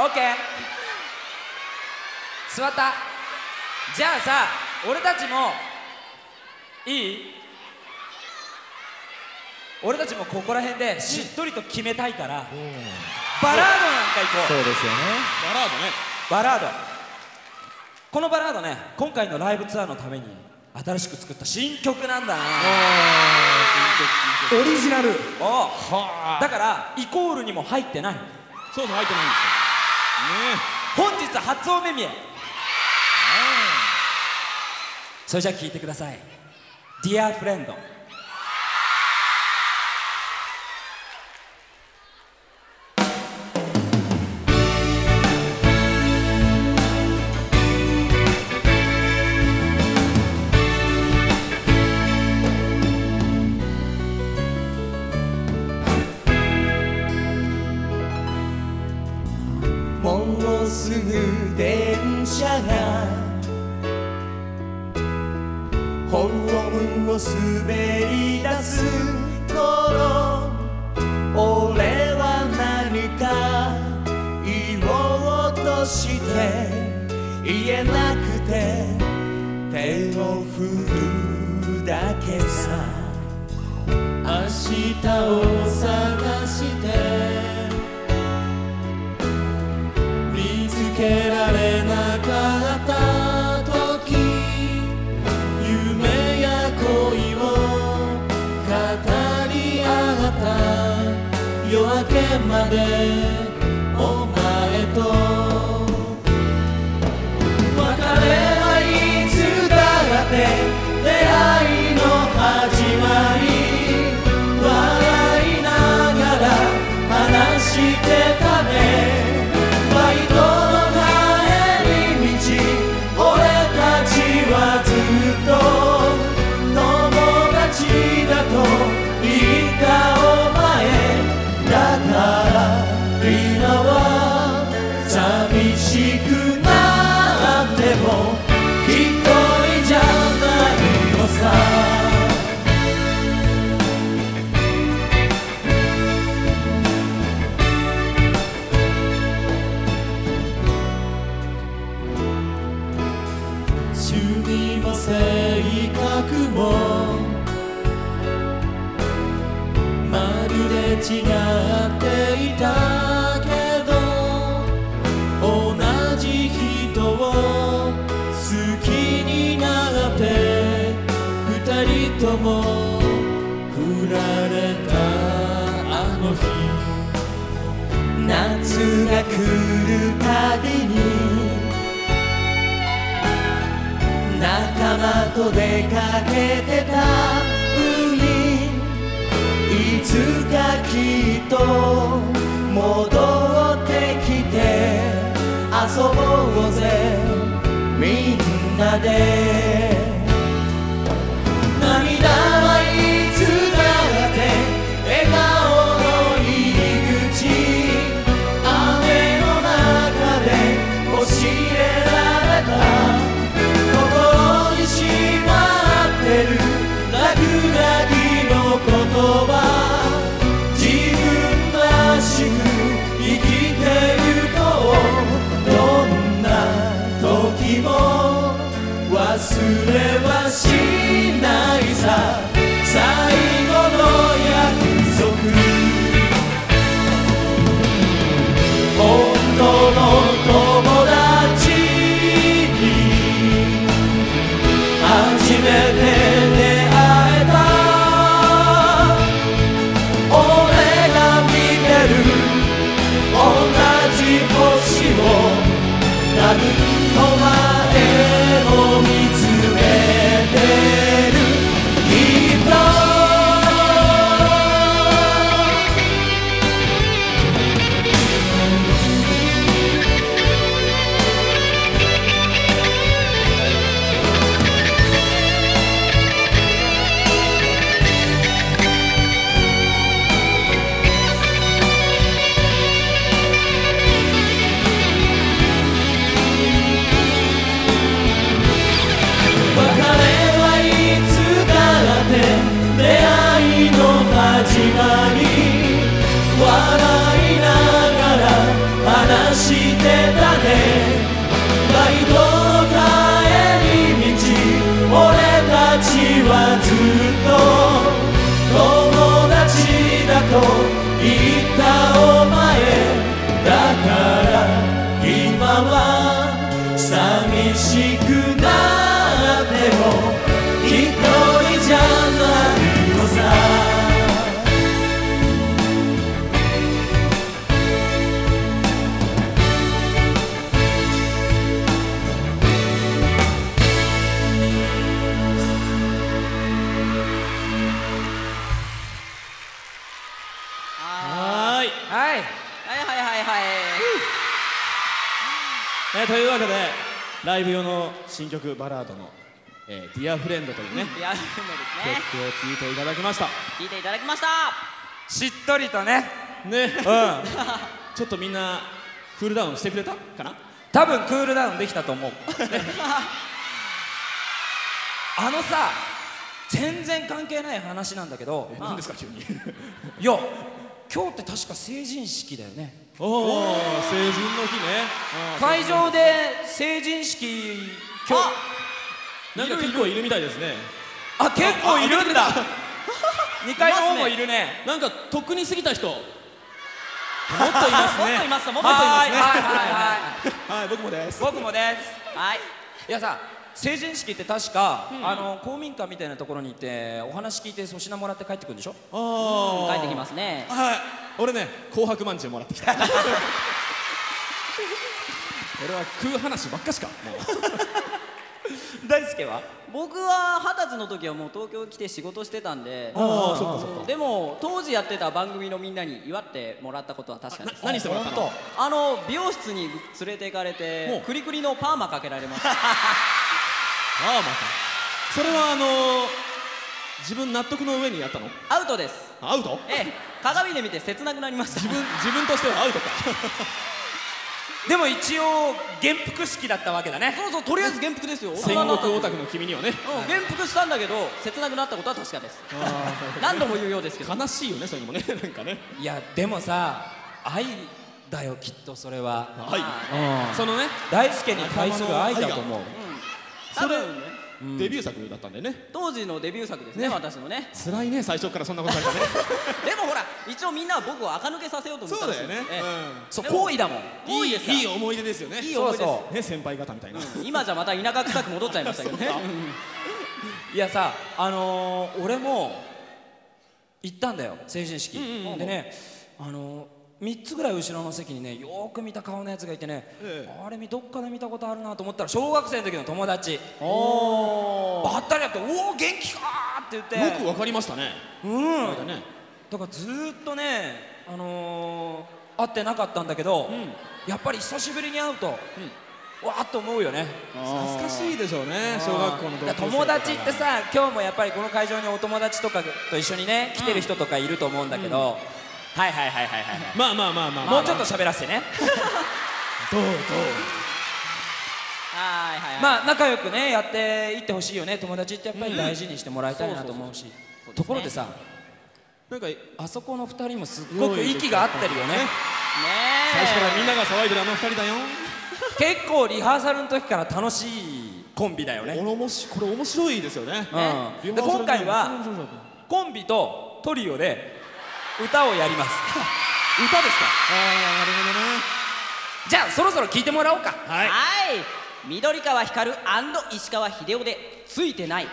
オッケー座った。じゃあさ俺たちもいい？俺たちもここら辺でしっとりと決めたいからバラードなんか行こう。そうですよね。バラードね。バラード。このバラードね今回のライブツアーのために新しく作った新曲なんだな。オリジナルだからイコールにも入ってない。そうそう入ってないんですよ。ね本日初お目見え。それじゃあ聞いてください「Dear Friend」滑り出す頃俺は何か言おうとして言えなくて手を振るだけさ明日をさ夜明けまで味も性格もまるで違っていたけど同じ人を好きになって二人とも振られたあの日夏が来るたびに仲間と出かけてた。海いつかきっと戻ってきて遊ぼうぜみんなで。Obrigado. はい。はい。はいはいはい、えー、というわけでライブ用の新曲バラードの「えー、Dear Friend」というね、ディアフレンドですね。曲を聴いていただきました。聴いていただきました。しっとりとね。ね、うん、ちょっとみんなクールダウンしてくれた？かな？多分クールダウンできたと思う。あのさ全然関係ない話なんだけど。何ですか？急に。いや今日って確か成人式だよね。おお成人の日ね。会場で成人式今日。なんか結構いるみたいですね。あ結構いるんだ。2階の方もいるねなんかとっくに過ぎた人もっといますもっねといますもっといはますいはいはいはいはい僕もです僕もですはいいやさ成人式って確か、あの公民館みたいなところに行ってお話聞いて粗品もらって帰ってくるんでしょ？ああ帰ってきますね。はい。俺ね紅白まんじゅうもらってきた。俺は食う話ばっかしか。もう 大輔は？僕は二十歳の時はもう東京来て仕事してたんでああそっかそっか。でも当時やってた番組のみんなに祝ってもらったことは確かです何してもらったの？あの美容室に連れて行かれほてう。クリクリのパーマかけられました。ああまたそれはあのー、自分納得の上にやったの？アウトです。アウト？ええ。鏡で見て切なくなりました。自分自分としてはアウトかでも一応元服式だったわけだね。そうそうとりあえず元服ですよ。戦国オタクの君にはね。うん元服したんだけど切なくなったことは確かです。何度も言うようですけど。悲しいよねそういうのもね。なんかね。いやでもさ愛だよきっとそれは。はいうんそのね大輔に対する愛だと思う。多分ねデビュー作だったんでね。当時のデビュー作ですね私のね。辛いね最初からそんなことされたね。でもほら一応みんなは僕を垢抜けさせようと思ったんですよ。えそう好意だもん。いですから。いい思い出ですよね。いい思い出です。そうね先輩方みたいな。今じゃまた田舎臭く戻っちゃいましたけど。ね。いやさあのー、俺も行ったんだよ成人式、でねあのー、3つぐらい後ろの席にねよーく見た顔のやつがいてね、えあれどっかで見たことあるなと思ったら小学生の時の友達。おばったりやって「おお元気か!」って言って。よくわかりましたね。うん。ね。だからずーっとねあのー、会ってなかったんだけど、やっぱり久しぶりに会うと、わーっと思うよね。懐かしいでしょうね小学校の友達ってさ今日もやっぱりこの会場にお友達とかと一緒にね来てる人とかいると思うんだけど、はいはいはいはいはい、まあまあまあまあもうちょっと喋らせてね。どうどう。はいはいはい。まあ仲良くねやっていってほしいよね。友達ってやっぱり大事にしてもらいたいなと思うし。ところでさなんかあそこの二人もすっごく息が合ってるよね。ね。最初からみんなが騒いでるあの二人だよ。結構リハーサルの時から楽しいコンビだよね、これ面白これ面白いですよね。うん、で今回はコンビとトリオで歌をやります。歌ですか？ああなるほどね。じゃあそろそろ聞いてもらおうかはいはい緑川光石川秀夫でついてない